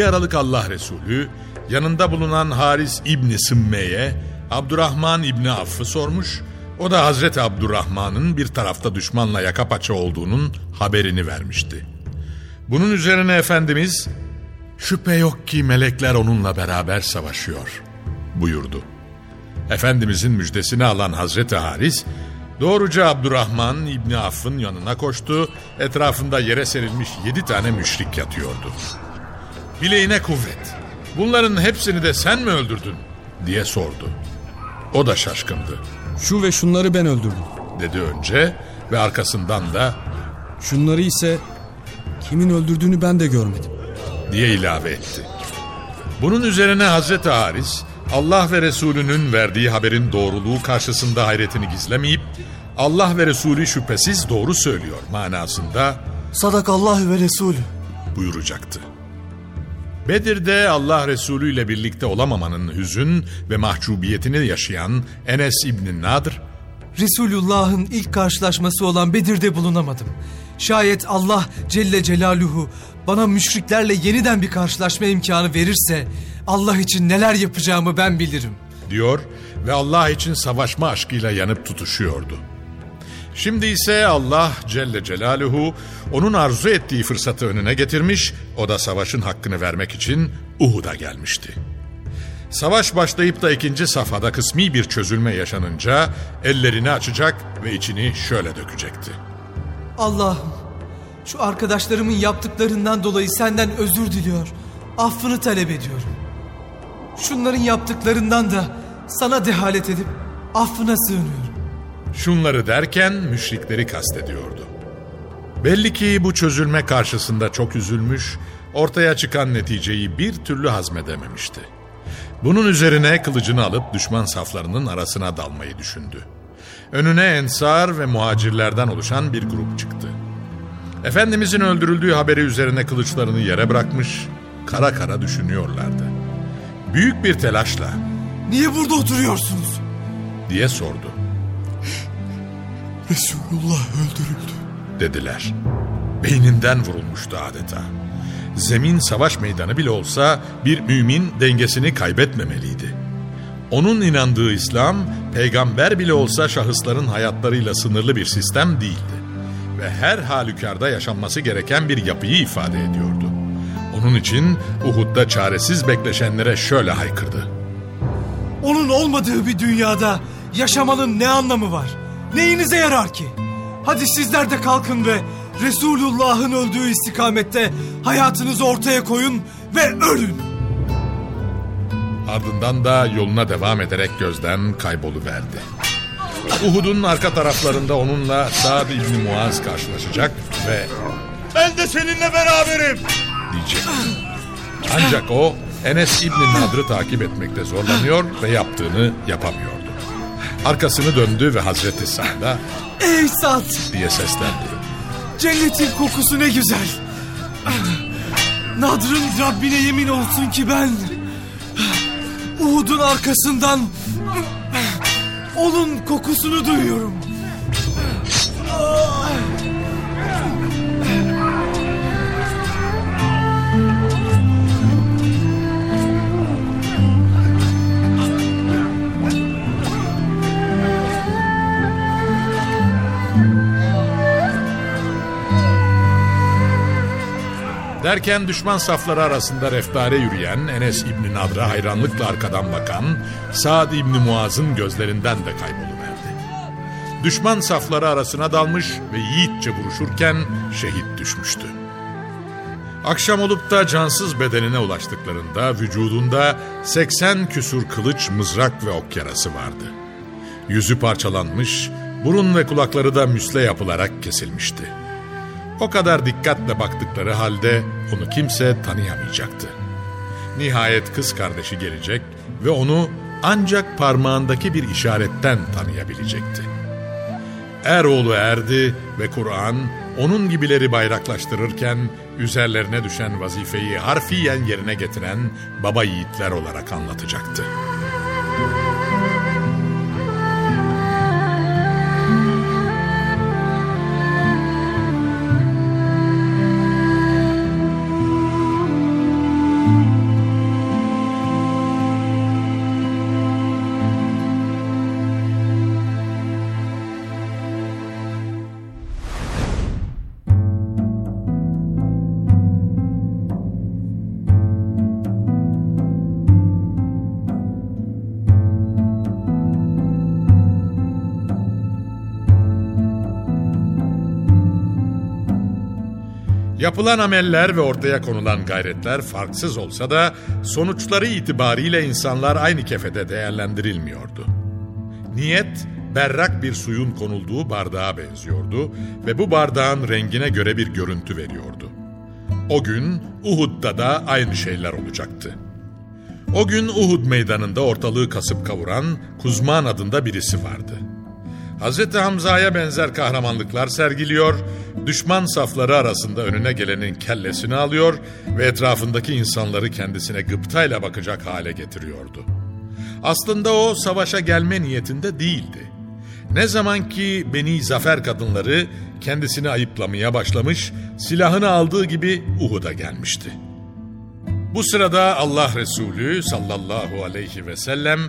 Bir aralık Allah Resulü yanında bulunan Haris İbni Sımme'ye Abdurrahman İbni Aff'ı sormuş. O da Hazreti Abdurrahman'ın bir tarafta düşmanla yaka paça olduğunun haberini vermişti. Bunun üzerine Efendimiz şüphe yok ki melekler onunla beraber savaşıyor buyurdu. Efendimizin müjdesini alan Hazreti Haris doğruca Abdurrahman İbni Aff'ın yanına koştu. Etrafında yere serilmiş yedi tane müşrik yatıyordu. Bileğine kuvvet. Bunların hepsini de sen mi öldürdün? diye sordu. O da şaşkındı. Şu ve şunları ben öldürdüm. Dedi önce ve arkasından da Şunları ise kimin öldürdüğünü ben de görmedim. diye ilave etti. Bunun üzerine Hazreti Haris Allah ve Resulünün verdiği haberin doğruluğu karşısında hayretini gizlemeyip Allah ve Resulü şüphesiz doğru söylüyor manasında Sadakallahu ve Resulü. buyuracaktı. Bedir'de Allah Resulü ile birlikte olamamanın hüzün ve mahcubiyetini yaşayan Enes İbni Nadr, Resulullah'ın ilk karşılaşması olan Bedir'de bulunamadım. Şayet Allah Celle Celaluhu bana müşriklerle yeniden bir karşılaşma imkanı verirse Allah için neler yapacağımı ben bilirim. diyor ve Allah için savaşma aşkıyla yanıp tutuşuyordu. Şimdi ise Allah Celle Celaluhu onun arzu ettiği fırsatı önüne getirmiş, o da savaşın hakkını vermek için Uhud'a gelmişti. Savaş başlayıp da ikinci safhada kısmi bir çözülme yaşanınca ellerini açacak ve içini şöyle dökecekti. Allah'ım şu arkadaşlarımın yaptıklarından dolayı senden özür diliyor. Affını talep ediyorum. Şunların yaptıklarından da sana dehalet edip affına sığınıyorum. Şunları derken müşrikleri kastediyordu. Belli ki bu çözülme karşısında çok üzülmüş, ortaya çıkan neticeyi bir türlü hazmedememişti. Bunun üzerine kılıcını alıp düşman saflarının arasına dalmayı düşündü. Önüne ensar ve muhacirlerden oluşan bir grup çıktı. Efendimizin öldürüldüğü haberi üzerine kılıçlarını yere bırakmış, kara kara düşünüyorlardı. Büyük bir telaşla Niye burada oturuyorsunuz? diye sordu. Resulullah öldürüldü. dediler. Beyninden vurulmuştu adeta. Zemin savaş meydanı bile olsa bir mümin dengesini kaybetmemeliydi. Onun inandığı İslam, peygamber bile olsa şahısların hayatlarıyla sınırlı bir sistem değildi. Ve her halükarda yaşanması gereken bir yapıyı ifade ediyordu. Onun için Uhud'da çaresiz bekleşenlere şöyle haykırdı. Onun olmadığı bir dünyada yaşamanın ne anlamı var? Neyinize yarar ki? Hadi sizler de kalkın ve Resulullah'ın öldüğü istikamette hayatınızı ortaya koyun ve ölün. Ardından da yoluna devam ederek gözden kayboluverdi. Uhud'un arka taraflarında onunla Sa'd İbni Muaz karşılaşacak ve Ben de seninle beraberim. diyecek. Ancak o Enes İbni Nadr'ı takip etmekte zorlanıyor ve yaptığını yapamıyordu. Arkasını döndü ve Hazreti Sa'da Ey Sad! diye seslendi. Cennetin kokusu ne güzel. Nadr'ın Rabbine yemin olsun ki ben... Uhud'un arkasından... Onun kokusunu duyuyorum. Derken düşman safları arasında reftare yürüyen Enes İbni Nadr'a hayranlıkla arkadan bakan Saad İbni Muaz'ın gözlerinden de kayboluverdi. Düşman safları arasına dalmış ve yiğitçe vuruşurken şehit düşmüştü. Akşam olup da cansız bedenine ulaştıklarında vücudunda 80 küsur kılıç, mızrak ve ok yarası vardı. Yüzü parçalanmış, burun ve kulakları da müsle yapılarak kesilmişti. O kadar dikkatle baktıkları halde onu kimse tanıyamayacaktı. Nihayet kız kardeşi gelecek ve onu ancak parmağındaki bir işaretten tanıyabilecekti. Eroğlu erdi ve Kur'an onun gibileri bayraklaştırırken üzerlerine düşen vazifeyi harfiyen yerine getiren baba yiğitler olarak anlatacaktı. Yapılan ameller ve ortaya konulan gayretler farksız olsa da sonuçları itibariyle insanlar aynı kefede değerlendirilmiyordu. Niyet berrak bir suyun konulduğu bardağa benziyordu ve bu bardağın rengine göre bir görüntü veriyordu. O gün Uhud'da da aynı şeyler olacaktı. O gün Uhud meydanında ortalığı kasıp kavuran Kuzman adında birisi vardı. Hz. Hamza'ya benzer kahramanlıklar sergiliyor, düşman safları arasında önüne gelenin kellesini alıyor ve etrafındaki insanları kendisine gıptayla bakacak hale getiriyordu. Aslında o savaşa gelme niyetinde değildi. Ne zaman ki Beni Zafer kadınları kendisini ayıplamaya başlamış, silahını aldığı gibi Uhud'a gelmişti. Bu sırada Allah Resulü sallallahu aleyhi ve sellem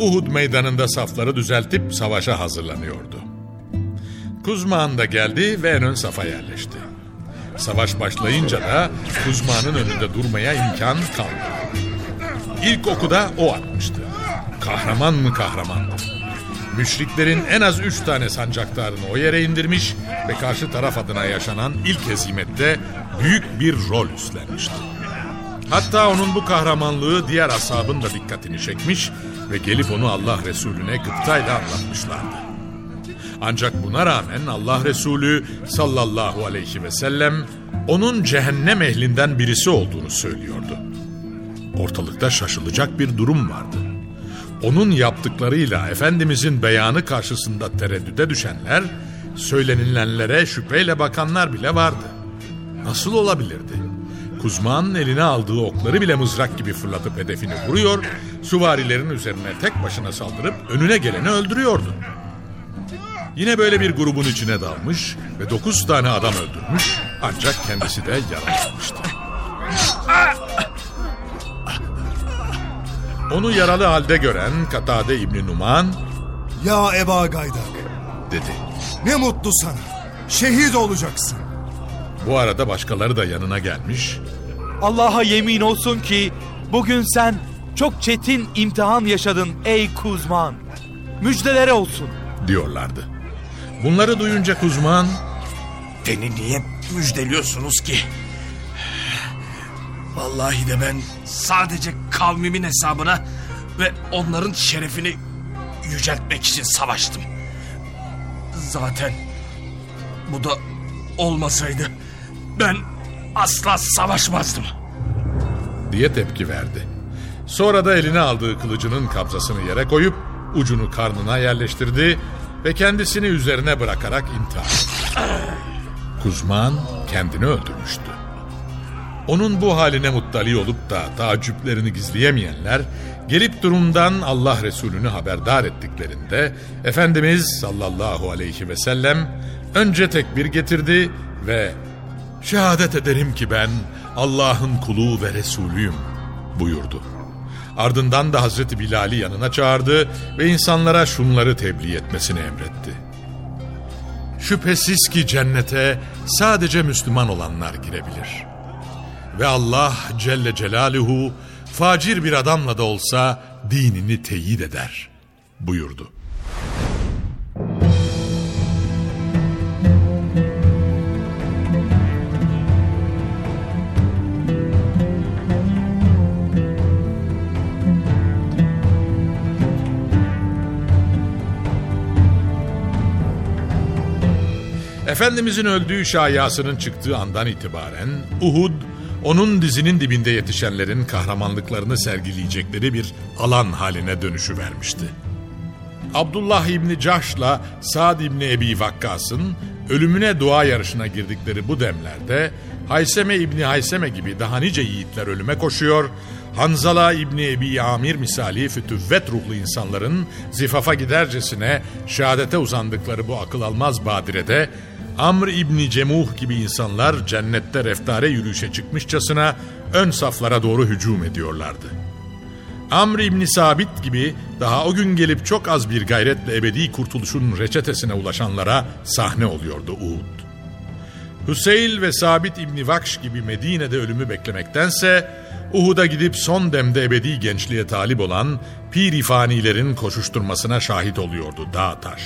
Uhud meydanında safları düzeltip savaşa hazırlanıyordu. Kuzman da geldi ve en ön safa yerleşti. Savaş başlayınca da Kuzman'ın önünde durmaya imkan kalmadı. İlk oku da o atmıştı. Kahraman mı kahramandı. Müşriklerin en az üç tane sancaktarını o yere indirmiş ve karşı taraf adına yaşanan ilk hezimette büyük bir rol üstlenmişti. Hatta onun bu kahramanlığı diğer ashabın da dikkatini çekmiş ve gelip onu Allah Resulüne gıptayla anlatmışlardı. Ancak buna rağmen Allah Resulü sallallahu aleyhi ve sellem onun cehennem ehlinden birisi olduğunu söylüyordu. Ortalıkta şaşılacak bir durum vardı. Onun yaptıklarıyla Efendimizin beyanı karşısında tereddüde düşenler, söylenilenlere şüpheyle bakanlar bile vardı. Nasıl olabilirdi? Kuzma'nın eline aldığı okları bile mızrak gibi fırlatıp hedefini vuruyor, süvarilerin üzerine tek başına saldırıp önüne geleni öldürüyordu. Yine böyle bir grubun içine dalmış ve dokuz tane adam öldürmüş ancak kendisi de yaralanmıştı. Onu yaralı halde gören Katade İbni Numan Ya Eba Gaydak dedi. ne mutlu sana. Şehit olacaksın. Bu arada başkaları da yanına gelmiş Allah'a yemin olsun ki bugün sen çok çetin imtihan yaşadın ey Kuzman. Müjdelere olsun. diyorlardı. Bunları duyunca Kuzman Beni niye müjdeliyorsunuz ki? Vallahi de ben sadece kavmimin hesabına ve onların şerefini yüceltmek için savaştım. Zaten bu da olmasaydı ben asla savaşmazdım. diye tepki verdi. Sonra da eline aldığı kılıcının kabzasını yere koyup ucunu karnına yerleştirdi ve kendisini üzerine bırakarak intihar etti. Kuzman kendini öldürmüştü. Onun bu haline muttali olup da taaccüplerini gizleyemeyenler gelip durumdan Allah Resulü'nü haberdar ettiklerinde Efendimiz sallallahu aleyhi ve sellem önce tekbir getirdi ve şehadet ederim ki ben Allah'ın kulu ve Resulüyüm buyurdu. Ardından da Hazreti Bilal'i yanına çağırdı ve insanlara şunları tebliğ etmesini emretti. Şüphesiz ki cennete sadece Müslüman olanlar girebilir. Ve Allah Celle Celaluhu facir bir adamla da olsa dinini teyit eder buyurdu. Efendimizin öldüğü şayasının çıktığı andan itibaren Uhud, onun dizinin dibinde yetişenlerin kahramanlıklarını sergileyecekleri bir alan haline dönüşü vermişti. Abdullah İbni Cahş'la Sa'd İbni Ebi Vakkas'ın ölümüne dua yarışına girdikleri bu demlerde Hayseme İbni Hayseme gibi daha nice yiğitler ölüme koşuyor, Hanzala İbni Ebi Amir misali fütüvvet ruhlu insanların zifafa gidercesine şehadete uzandıkları bu akıl almaz badirede Amr İbni Cemuh gibi insanlar cennette reftare yürüyüşe çıkmışçasına ön saflara doğru hücum ediyorlardı. Amr İbni Sabit gibi daha o gün gelip çok az bir gayretle ebedi kurtuluşun reçetesine ulaşanlara sahne oluyordu Uhud. Hüseyl ve Sabit İbni Vakş gibi Medine'de ölümü beklemektense Uhud'a gidip son demde ebedi gençliğe talip olan pir fanilerin koşuşturmasına şahit oluyordu dağ taş.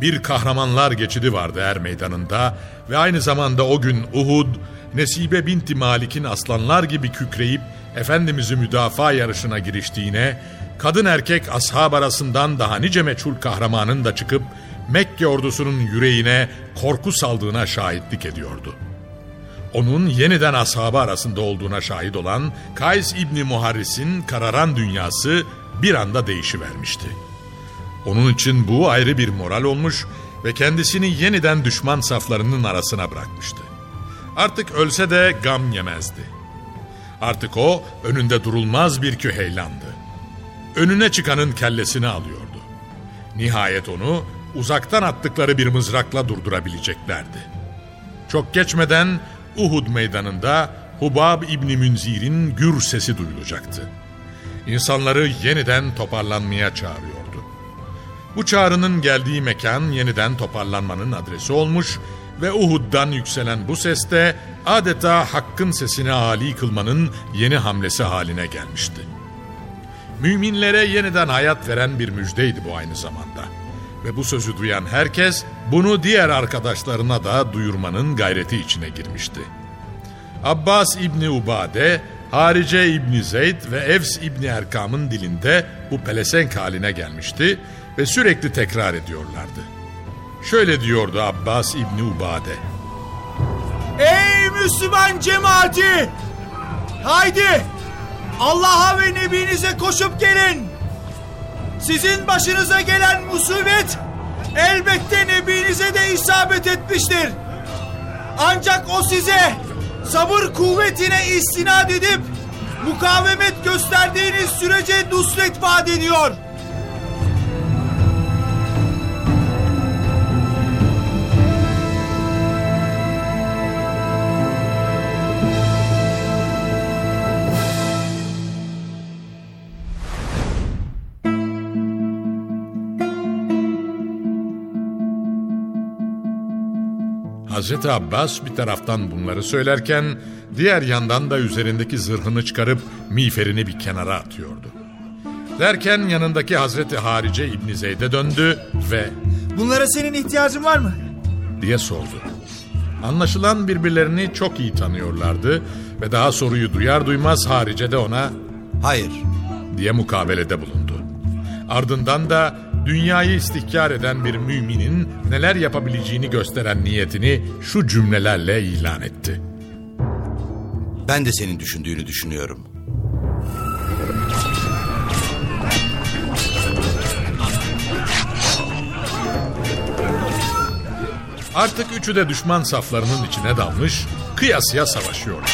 Bir kahramanlar geçidi vardı er meydanında ve aynı zamanda o gün Uhud, Nesibe binti Malik'in aslanlar gibi kükreyip Efendimiz'i müdafaa yarışına giriştiğine, kadın erkek ashab arasından daha nice meçhul kahramanın da çıkıp Mekke ordusunun yüreğine korku saldığına şahitlik ediyordu. Onun yeniden ashabı arasında olduğuna şahit olan Kays İbni Muharris'in kararan dünyası bir anda değişivermişti. Onun için bu ayrı bir moral olmuş ve kendisini yeniden düşman saflarının arasına bırakmıştı. Artık ölse de gam yemezdi. Artık o önünde durulmaz bir küheylandı. Önüne çıkanın kellesini alıyordu. Nihayet onu uzaktan attıkları bir mızrakla durdurabileceklerdi. Çok geçmeden Uhud meydanında Hubab İbni Münzir'in gür sesi duyulacaktı. İnsanları yeniden toparlanmaya çağırıyordu. Bu çağrının geldiği mekan yeniden toparlanmanın adresi olmuş ve Uhud'dan yükselen bu seste adeta hakkın sesini âli kılmanın yeni hamlesi haline gelmişti. Müminlere yeniden hayat veren bir müjdeydi bu aynı zamanda. Ve bu sözü duyan herkes bunu diğer arkadaşlarına da duyurmanın gayreti içine girmişti. Abbas İbni Ubade, Harice İbni Zeyd ve Evs İbni Erkam'ın dilinde bu pelesenk haline gelmişti ve sürekli tekrar ediyorlardı. Şöyle diyordu Abbas İbni Ubade. Ey Müslüman cemaati! Haydi! Allah'a ve Nebinize koşup gelin! Sizin başınıza gelen musibet elbette Nebinize de isabet etmiştir. Ancak o size sabır kuvvetine istinad edip mukavemet gösterdiğiniz sürece nusret vaat ediyor. Hazreti Abbas bir taraftan bunları söylerken diğer yandan da üzerindeki zırhını çıkarıp miğferini bir kenara atıyordu. Derken yanındaki Hazreti Harice İbni Zeyd'e döndü ve Bunlara senin ihtiyacın var mı? diye sordu. Anlaşılan birbirlerini çok iyi tanıyorlardı ve daha soruyu duyar duymaz Harice de ona Hayır. diye mukabelede bulundu. Ardından da dünyayı istihkar eden bir müminin neler yapabileceğini gösteren niyetini şu cümlelerle ilan etti. Ben de senin düşündüğünü düşünüyorum. Artık üçü de düşman saflarının içine dalmış, kıyasıya savaşıyorlar.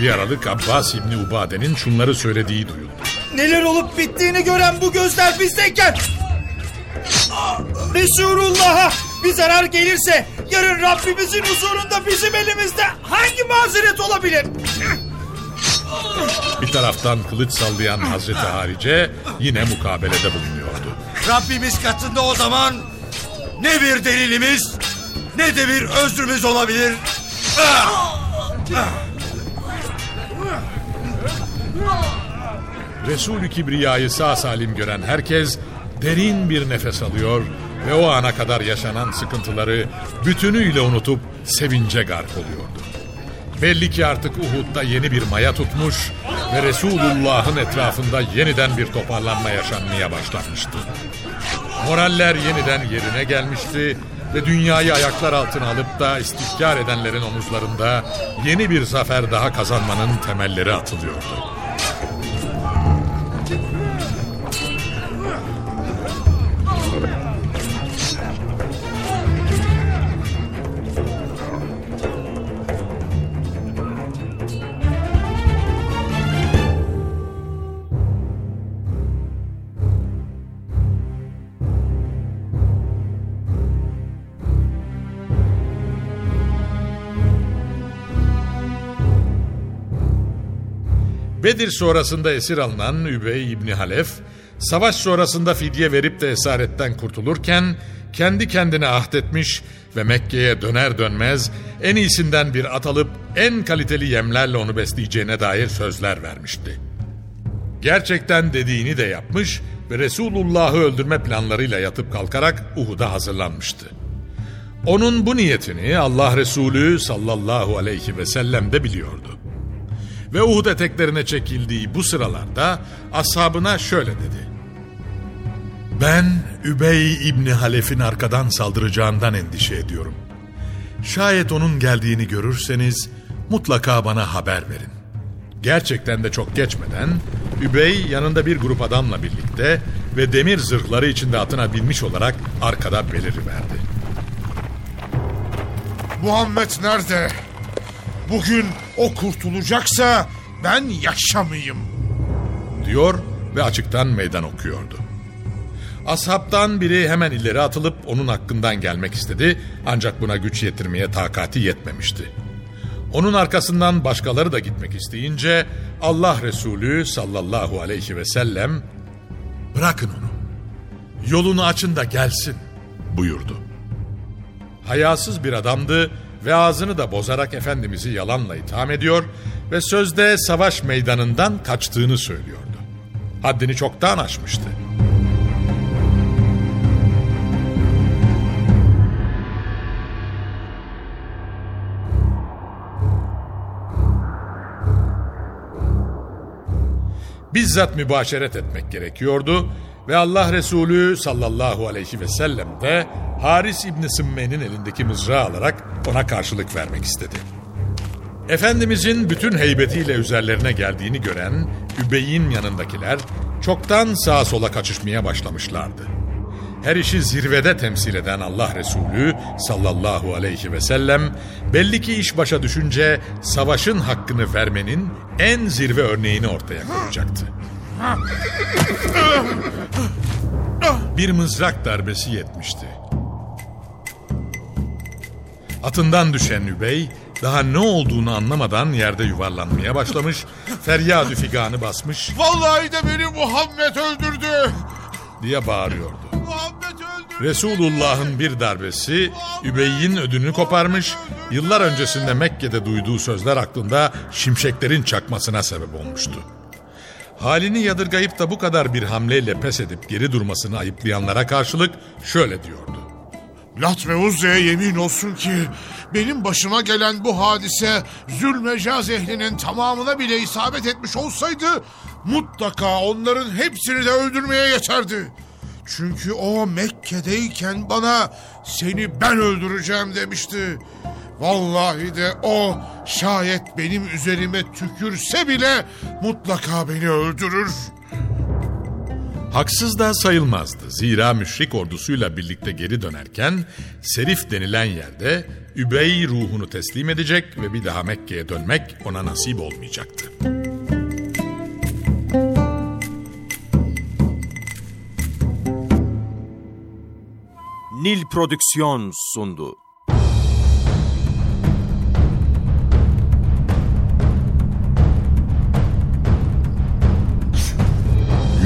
Bir aralık Abbas İbni Ubade'nin şunları söylediği duyuldu. Neler olup bittiğini gören bu gözler bizdeyken... Resulullah'a bir zarar gelirse yarın Rabbimizin huzurunda bizim elimizde hangi mazeret olabilir? Bir taraftan kılıç sallayan Hazreti Harice yine mukabelede bulunuyordu. Rabbimiz katında o zaman ne bir delilimiz ne de bir özrümüz olabilir. Resulü Kibriya'yı sağ salim gören herkes derin bir nefes alıyor ve o ana kadar yaşanan sıkıntıları bütünüyle unutup sevince gark oluyordu. Belli ki artık Uhud'da yeni bir maya tutmuş ve Resulullah'ın etrafında yeniden bir toparlanma yaşanmaya başlanmıştı. Moraller yeniden yerine gelmişti ve dünyayı ayaklar altına alıp da istikrar edenlerin omuzlarında yeni bir zafer daha kazanmanın temelleri atılıyordu. Bedir sonrasında esir alınan Übey İbni Halef, savaş sonrasında fidye verip de esaretten kurtulurken kendi kendine ahdetmiş ve Mekke'ye döner dönmez en iyisinden bir at alıp en kaliteli yemlerle onu besleyeceğine dair sözler vermişti. Gerçekten dediğini de yapmış ve Resulullah'ı öldürme planlarıyla yatıp kalkarak Uhud'a hazırlanmıştı. Onun bu niyetini Allah Resulü sallallahu aleyhi ve sellem de biliyordu. Ve Uhud eteklerine çekildiği bu sıralarda ashabına şöyle dedi. Ben Übey İbni Halef'in arkadan saldıracağından endişe ediyorum. Şayet onun geldiğini görürseniz mutlaka bana haber verin. Gerçekten de çok geçmeden Übey yanında bir grup adamla birlikte ve demir zırhları içinde atına binmiş olarak arkada beliriverdi. Muhammed nerede? Bugün o kurtulacaksa ben yaşamayayım. Diyor ve açıktan meydan okuyordu. Ashabtan biri hemen ileri atılıp onun hakkından gelmek istedi ancak buna güç yetirmeye takati yetmemişti. Onun arkasından başkaları da gitmek isteyince Allah Resulü sallallahu aleyhi ve sellem bırakın onu yolunu açın da gelsin buyurdu. Hayasız bir adamdı ve ağzını da bozarak Efendimiz'i yalanla itham ediyor ve sözde savaş meydanından kaçtığını söylüyordu. Haddini çoktan aşmıştı. Bizzat mübaşeret etmek gerekiyordu ve Allah Resulü sallallahu aleyhi ve sellem de Haris İbni Sımme'nin elindeki mızrağı alarak ona karşılık vermek istedi. Efendimizin bütün heybetiyle üzerlerine geldiğini gören Übey'in yanındakiler çoktan sağa sola kaçışmaya başlamışlardı. Her işi zirvede temsil eden Allah Resulü sallallahu aleyhi ve sellem belli ki iş başa düşünce savaşın hakkını vermenin en zirve örneğini ortaya koyacaktı. Bir mızrak darbesi yetmişti. Atından düşen Übey daha ne olduğunu anlamadan yerde yuvarlanmaya başlamış, feryadü figanı basmış Vallahi de beni Muhammed öldürdü. diye bağırıyordu. Resulullah'ın bir darbesi Übey'in ödünü koparmış, yıllar öncesinde Mekke'de duyduğu sözler aklında şimşeklerin çakmasına sebep olmuştu. Halini yadırgayıp da bu kadar bir hamleyle pes edip geri durmasını ayıplayanlara karşılık şöyle diyordu. Lat ve Uzze'ye yemin olsun ki benim başıma gelen bu hadise Zülmecaz ehlinin tamamına bile isabet etmiş olsaydı mutlaka onların hepsini de öldürmeye yeterdi. Çünkü o Mekke'deyken bana seni ben öldüreceğim demişti. Vallahi de o şayet benim üzerime tükürse bile mutlaka beni öldürür. Haksız da sayılmazdı. Zira müşrik ordusuyla birlikte geri dönerken Serif denilen yerde Übey ruhunu teslim edecek ve bir daha Mekke'ye dönmek ona nasip olmayacaktı. Nil Prodüksiyon sundu.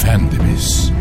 Efendimiz